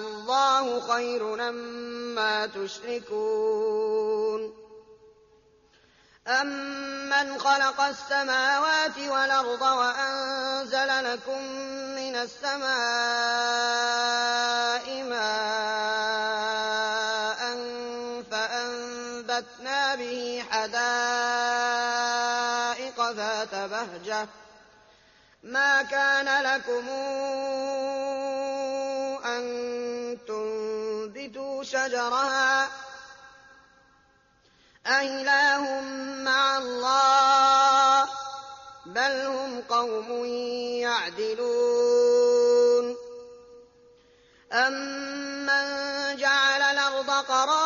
الله خير أما تشركون. أمن خلق السماوات والأرض وأنزل لكم من السماء ماء ما كان لكم أن تنبتوا شجرها أإله مع الله بل هم قوم يعدلون أمن جعل الأرض قرارا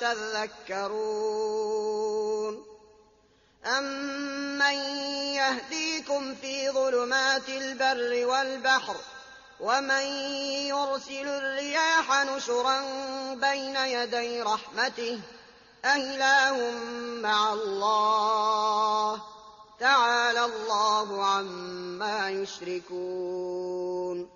تذكرون أمن يهديكم في ظلمات البر والبحر ومن يرسل الرياح نشرا بين يدي رحمته أإله مع الله تعالى الله عما يشركون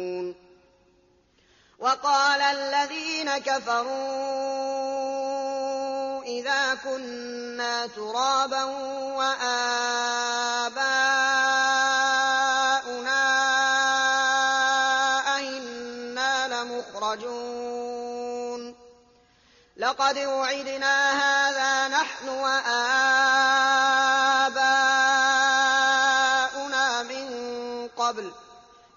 وقال الذين كفروا إذا كنا ترابا وآباؤنا أئنا لمخرجون. لقد وعدنا هذا نحن وآباؤنا من قبل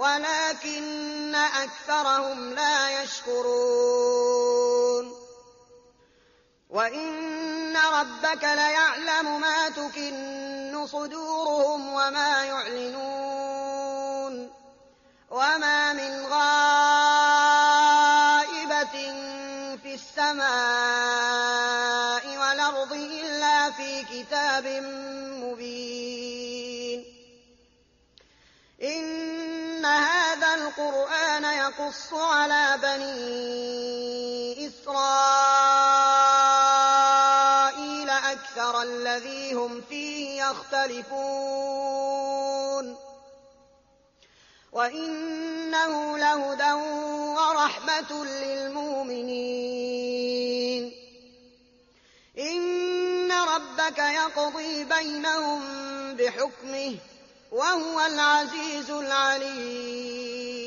ولكن أكثرهم لا يشكرون. وإن ربك ليعلم ما تكن صدورهم وما يعلنون. وما من غائبة يقص على بني إسرائيل أكثر الذي هم فيه يختلفون. وإنه لهدى ورحمة للمؤمنين. إن ربك يقضي بينهم بحكمه وهو العزيز العليم.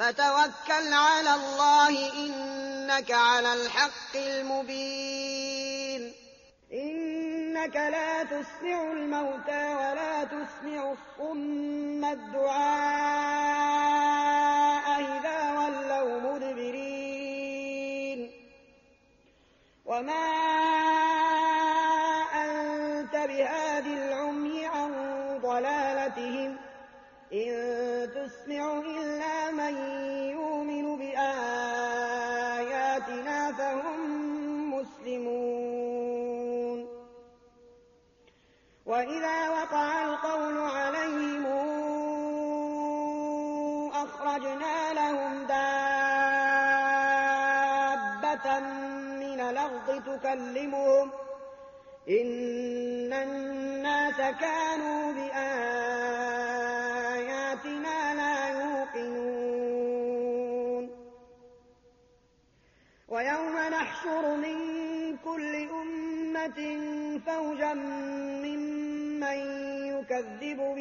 فتوكل على الله إنك على الحق المبين. إنك لا تسمع الموتى ولا تسمع الصم الدعاء إذا ولوا مدبرين. وإذا وقع القول عليهم أخرجنا لهم دابة من الأرض تكلمهم إن الناس كانوا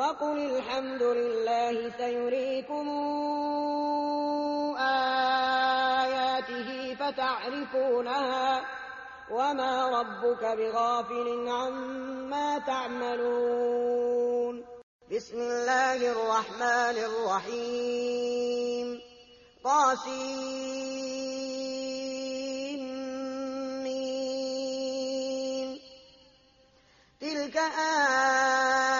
وقل الحمد لله سيريكم آياته فتعرفونها وما ربك بغافل عما تعملون بسم الله الرحمن الرحيم طاسين تلك آيات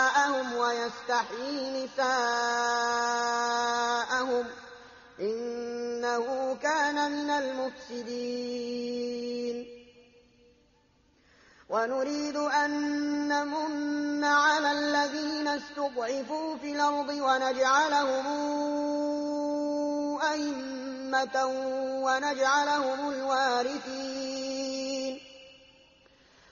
ويستحيي نساءهم إنه كان من المفسدين. ونريد أن نمن على الذين استضعفوا في الأرض ونجعلهم أئمة ونجعلهم الوارثين.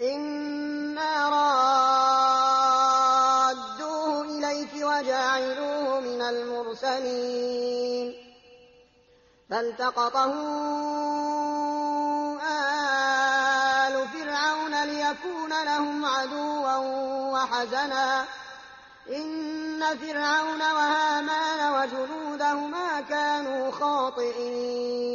إنا رادوه إليك وجاعلوه من المرسلين فالتقطه آل فرعون ليكون لهم عدوا وحزنا إن فرعون وهامان وجنودهما كانوا خاطئين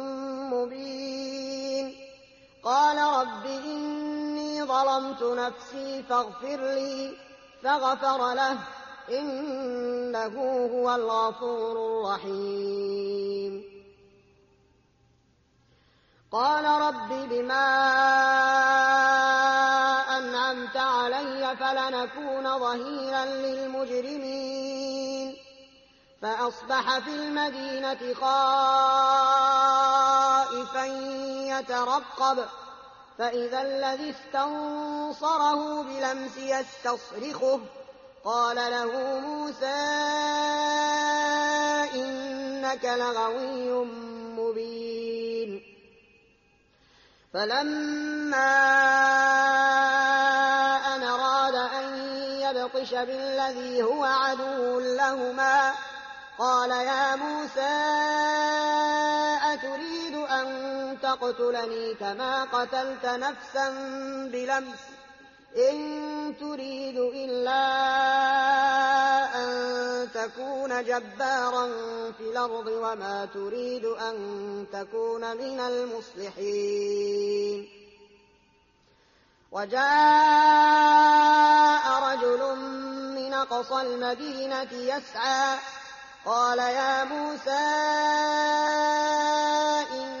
قال رب إني ظلمت نفسي فاغفر لي فغفر له إنه هو الغفور الرحيم. قال رب بما أنعمت علي فلنكون ظهيرا للمجرمين. فأصبح في المدينة خائفا يترقب فإذا الذي استنصره بلمس يستصرخه. قال له موسى إنك لغوي مبين. فلما أن أراد أن يبطش بالذي هو عدو لهما قال يا موسى أتريد تقتلني كما قتلت نفسا بلمس. إن تريد إلا أن تكون جبارا في الأرض وما تريد أن تكون من المصلحين. وجاء رجل من قصى المدينة يسعى. قال يا موسى إن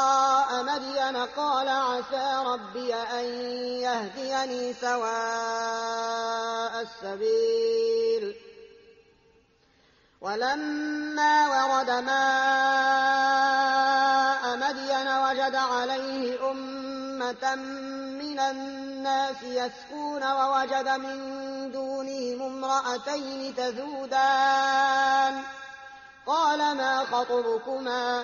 مدين قال عسى ربي أن يهديني سواء السبيل. ولما ورد ماء مدين وجد عليه أمة من الناس يسكون ووجد من دونهم امرأتين تذودان. قال ما خطبكما؟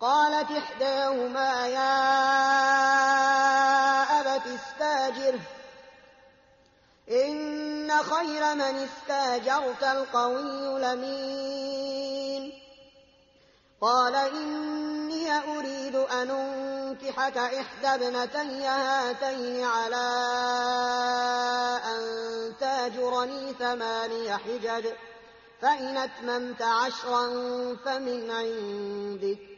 قالت إحداهما يا أبت استاجره إن خير من استاجرت القوي لمين قال إني أريد أن أنكحك إحدى ابنتي هاتين على أن تاجرني ثماني حجج. فإن أتممت عشرا فمن عندك.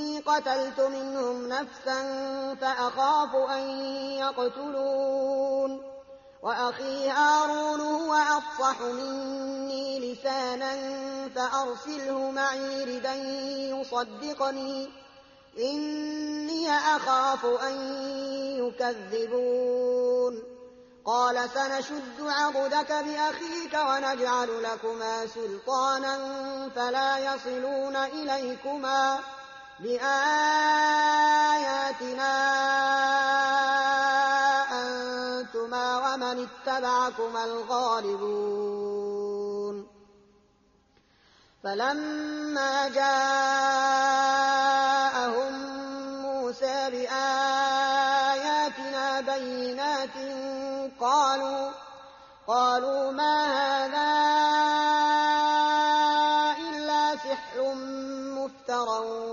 قتلت منهم نفسا فأخاف أن يقتلون. وأخي هارون هو أفصح مني لسانا فأرسله معي ردا يصدقني. إني أخاف أن يكذبون. قال سنشد عضدك بأخيك ونجعل لكما سلطانا فلا يصلون إليكما. بآياتنا أنتما ومن اتبعكما الغالبون. فلما جاءهم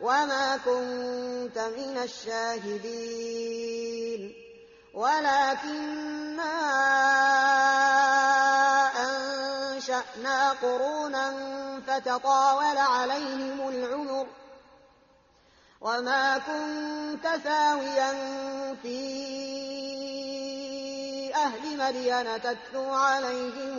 وما كنت من الشاهدين ولكننا أنشأنا قرونا فتطاول عليهم العمر وما كنت ثاويا في أهل مدين تتلو عليهم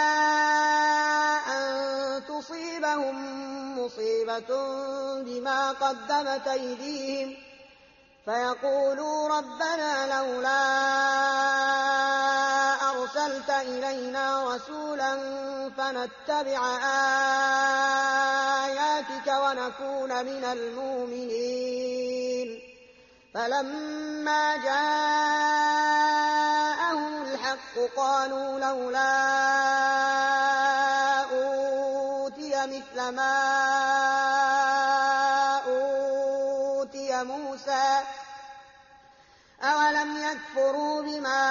تصيبهم مصيبة بما قدمت أيديهم فيقولوا ربنا لولا أرسلت إلينا رسولا فنتبع آياتك ونكون من المؤمنين. فلما جاءهم الحق قالوا لولا مثل ما أوتي موسى أولم يكفروا بما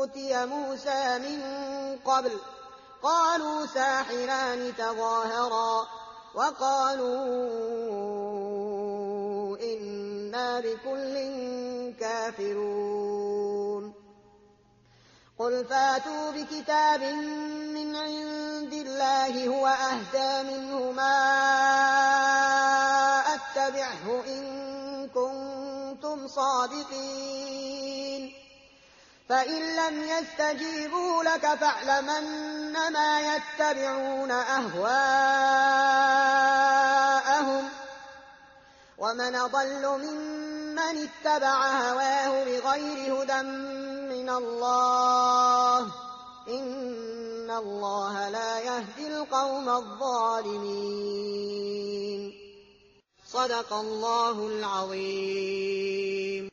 أوتي موسى من قبل؟ قالوا ساحران تظاهرا وقالوا إنا بكل كافرون. قل فاتوا بكتاب من عند الله هو أهدى منه ما أتبعه إن كنتم صادقين فإن لم يستجيبوا لك فاعلم أنما يتبعون أهواءهم ومن أضل ممن اتبع هواه بغير هدى من الله إن الله لا يهدي القوم الظالمين. صدق الله العظيم.